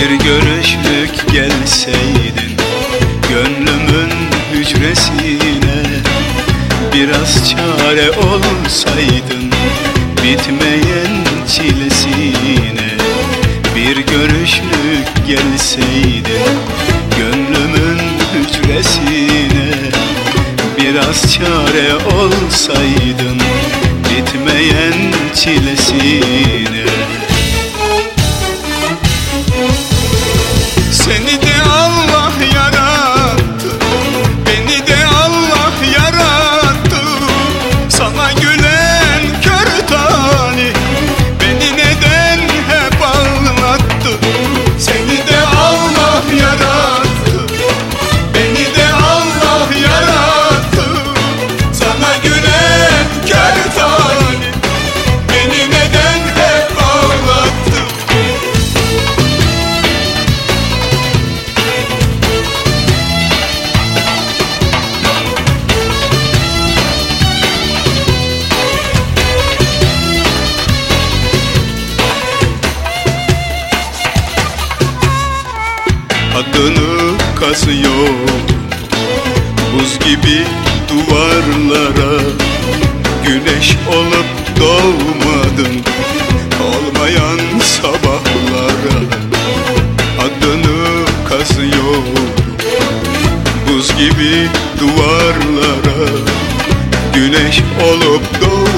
Bir görüşlük gelseydin Gönlümün hücresine Biraz çare olsaydın Bitmeyen çilesine Bir görüşlük gelseydin Gönlümün hücresine Biraz çare olsaydın Bitmeyen çilesine adını kazıyor. Buz gibi duvarlara Güneş olup doğmadın. Olmayan sabahlara Adını kazıyor. Buz gibi duvarlara Güneş olup doğmadın